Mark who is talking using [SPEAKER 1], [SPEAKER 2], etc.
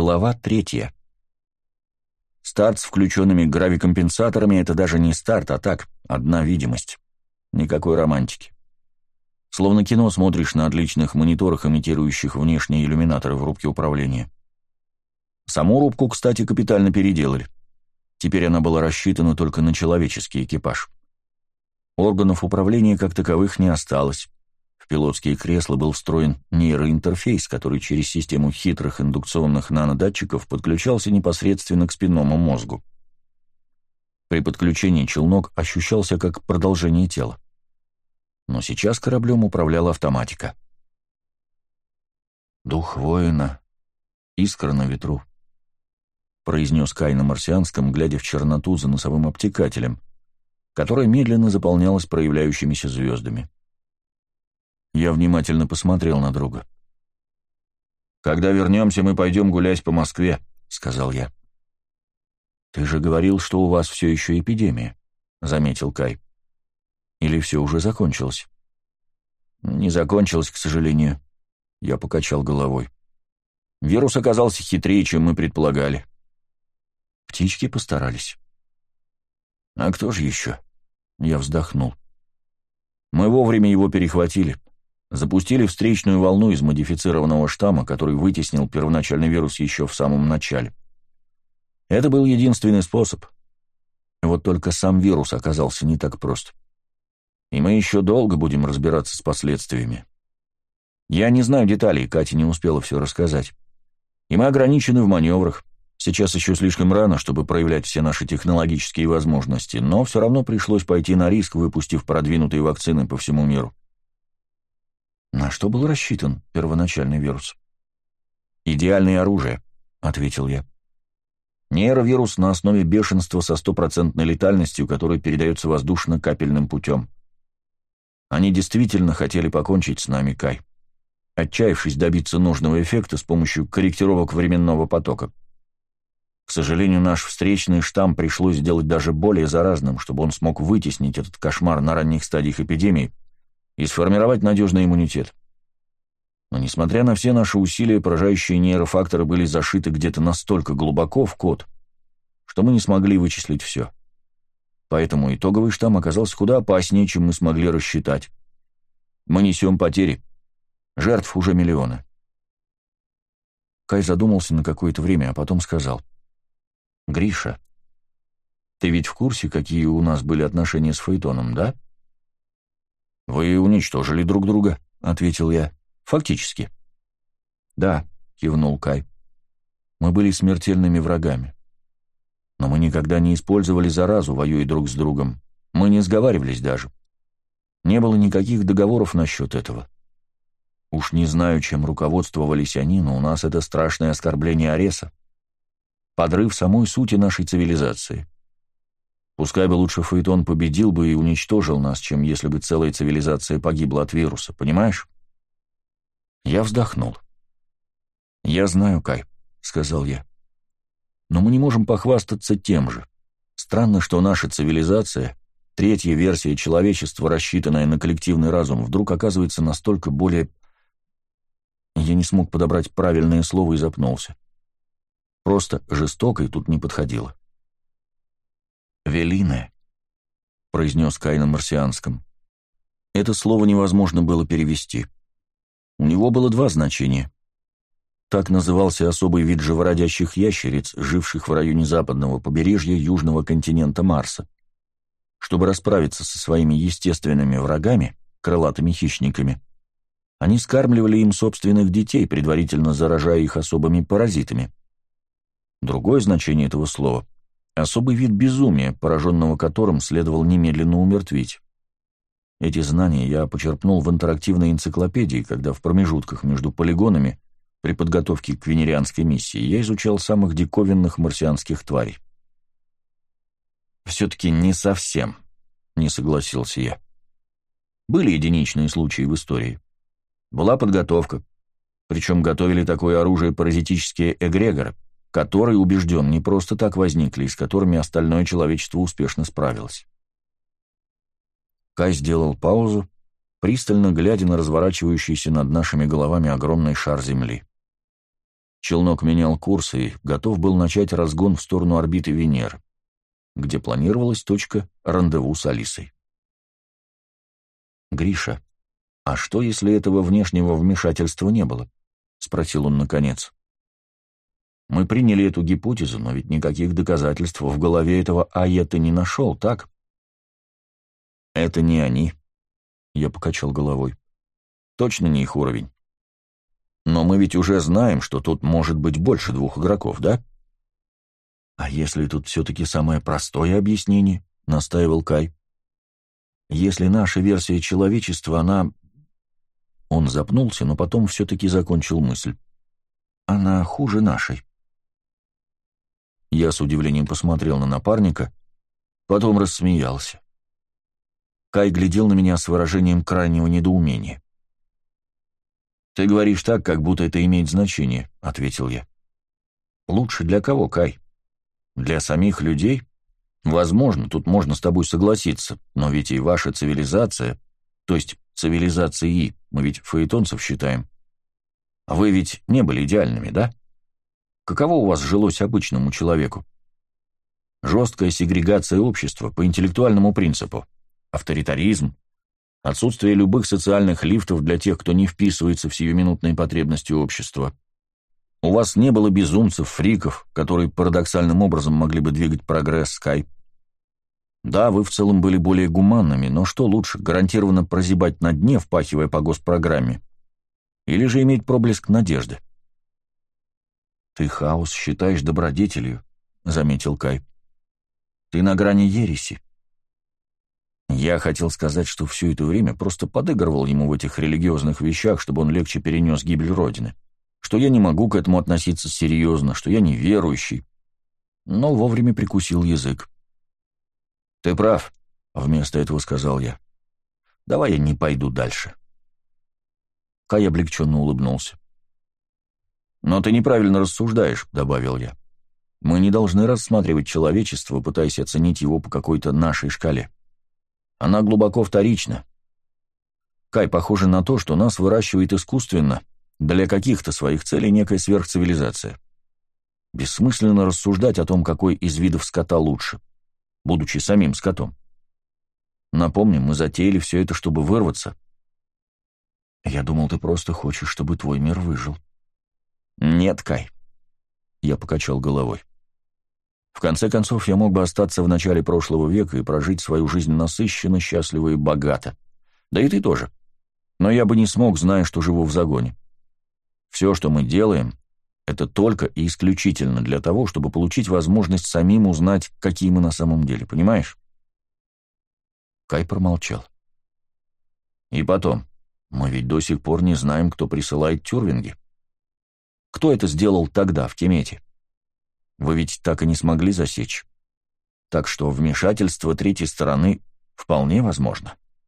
[SPEAKER 1] Глава третья. Старт с включенными гравикомпенсаторами — это даже не старт, а так, одна видимость. Никакой романтики. Словно кино смотришь на отличных мониторах, имитирующих внешние иллюминаторы в рубке управления. Саму рубку, кстати, капитально переделали. Теперь она была рассчитана только на человеческий экипаж. Органов управления как таковых не осталось. Пилотские кресла был встроен нейроинтерфейс, который через систему хитрых индукционных нанодатчиков подключался непосредственно к спинному мозгу. При подключении челнок ощущался как продолжение тела. Но сейчас кораблем управляла автоматика. «Дух воина, искра на ветру», — произнес Кай на марсианском, глядя в черноту за носовым обтекателем, которая медленно заполнялась проявляющимися звездами. Я внимательно посмотрел на друга. «Когда вернемся, мы пойдем гулять по Москве», — сказал я. «Ты же говорил, что у вас все еще эпидемия», — заметил Кай. «Или все уже закончилось?» «Не закончилось, к сожалению», — я покачал головой. «Вирус оказался хитрее, чем мы предполагали». Птички постарались. «А кто же еще?» Я вздохнул. «Мы вовремя его перехватили. Запустили встречную волну из модифицированного штамма, который вытеснил первоначальный вирус еще в самом начале. Это был единственный способ. Вот только сам вирус оказался не так прост. И мы еще долго будем разбираться с последствиями. Я не знаю деталей, Катя не успела все рассказать. И мы ограничены в маневрах. Сейчас еще слишком рано, чтобы проявлять все наши технологические возможности, но все равно пришлось пойти на риск, выпустив продвинутые вакцины по всему миру. На что был рассчитан первоначальный вирус? «Идеальное оружие», — ответил я. Нейровирус на основе бешенства со стопроцентной летальностью, который передается воздушно-капельным путем. Они действительно хотели покончить с нами, Кай, отчаявшись добиться нужного эффекта с помощью корректировок временного потока. К сожалению, наш встречный штамм пришлось сделать даже более заразным, чтобы он смог вытеснить этот кошмар на ранних стадиях эпидемии и сформировать надежный иммунитет. Но несмотря на все наши усилия, поражающие нейрофакторы были зашиты где-то настолько глубоко в код, что мы не смогли вычислить все. Поэтому итоговый штамм оказался куда опаснее, чем мы смогли рассчитать. Мы несем потери. Жертв уже миллионы. Кай задумался на какое-то время, а потом сказал. «Гриша, ты ведь в курсе, какие у нас были отношения с Фаэтоном, да?» «Вы уничтожили друг друга», — ответил я. «Фактически». «Да», — кивнул Кай. «Мы были смертельными врагами. Но мы никогда не использовали заразу, воюя друг с другом. Мы не сговаривались даже. Не было никаких договоров насчет этого. Уж не знаю, чем руководствовались они, но у нас это страшное оскорбление Ареса подрыв самой сути нашей цивилизации. Пускай бы лучше Фаэтон победил бы и уничтожил нас, чем если бы целая цивилизация погибла от вируса, понимаешь? Я вздохнул. «Я знаю, Кай», — сказал я. «Но мы не можем похвастаться тем же. Странно, что наша цивилизация, третья версия человечества, рассчитанная на коллективный разум, вдруг оказывается настолько более...» Я не смог подобрать правильное слово и запнулся. Просто жестокой тут не подходило. «Велиная», — произнес Кай на марсианском. Это слово невозможно было перевести. У него было два значения. Так назывался особый вид живородящих ящериц, живших в районе западного побережья южного континента Марса. Чтобы расправиться со своими естественными врагами, крылатыми хищниками, они скармливали им собственных детей, предварительно заражая их особыми паразитами. Другое значение этого слова — особый вид безумия, пораженного которым следовало немедленно умертвить. Эти знания я почерпнул в интерактивной энциклопедии, когда в промежутках между полигонами при подготовке к венерианской миссии я изучал самых диковинных марсианских тварей. «Все-таки не совсем», — не согласился я. Были единичные случаи в истории. Была подготовка, причем готовили такое оружие паразитические эгрегоры — которые, убежден, не просто так возникли и с которыми остальное человечество успешно справилось. Кай сделал паузу, пристально глядя на разворачивающийся над нашими головами огромный шар земли. Челнок менял курс и готов был начать разгон в сторону орбиты Венеры, где планировалась точка рандеву с Алисой. «Гриша, а что, если этого внешнего вмешательства не было?» — спросил он наконец. «Мы приняли эту гипотезу, но ведь никаких доказательств в голове этого Ая не нашел, так?» «Это не они», — я покачал головой. «Точно не их уровень. Но мы ведь уже знаем, что тут может быть больше двух игроков, да? А если тут все-таки самое простое объяснение, настаивал Кай. Если наша версия человечества, она... Он запнулся, но потом все-таки закончил мысль. Она хуже нашей. Я с удивлением посмотрел на напарника, потом рассмеялся. Кай глядел на меня с выражением крайнего недоумения. «Ты говоришь так, как будто это имеет значение», — ответил я. «Лучше для кого, Кай? Для самих людей? Возможно, тут можно с тобой согласиться, но ведь и ваша цивилизация, то есть цивилизации, мы ведь фаэтонцев считаем. Вы ведь не были идеальными, да? Каково у вас жилось обычному человеку? Жесткая сегрегация общества по интеллектуальному принципу, авторитаризм, отсутствие любых социальных лифтов для тех, кто не вписывается в сиюминутные потребности общества. У вас не было безумцев, фриков, которые парадоксальным образом могли бы двигать прогресс Skype. Да, вы в целом были более гуманными, но что лучше, гарантированно прозябать на дне, впахивая по госпрограмме? Или же иметь проблеск надежды? «Ты хаос считаешь добродетелью», — заметил Кай. «Ты на грани ереси. Я хотел сказать, что все это время просто подыгрывал ему в этих религиозных вещах, чтобы он легче перенес гибель Родины. Что я не могу к этому относиться серьезно, что я неверующий. Но вовремя прикусил язык. «Ты прав», — вместо этого сказал я. «Давай я не пойду дальше». Кай облегченно улыбнулся. «Но ты неправильно рассуждаешь», — добавил я. «Мы не должны рассматривать человечество, пытаясь оценить его по какой-то нашей шкале. Она глубоко вторична. Кай, похоже на то, что нас выращивает искусственно для каких-то своих целей некая сверхцивилизация. Бессмысленно рассуждать о том, какой из видов скота лучше, будучи самим скотом. Напомним, мы затеяли все это, чтобы вырваться. Я думал, ты просто хочешь, чтобы твой мир выжил. Нет, Кай. Я покачал головой. В конце концов, я мог бы остаться в начале прошлого века и прожить свою жизнь насыщенно, счастливо и богато. Да и ты тоже. Но я бы не смог, зная, что живу в загоне. Все, что мы делаем, это только и исключительно для того, чтобы получить возможность самим узнать, какие мы на самом деле, понимаешь? Кай промолчал. И потом, мы ведь до сих пор не знаем, кто присылает тюрвинги. Кто это сделал тогда, в Кемете? Вы ведь так и не смогли засечь. Так что вмешательство третьей стороны вполне возможно.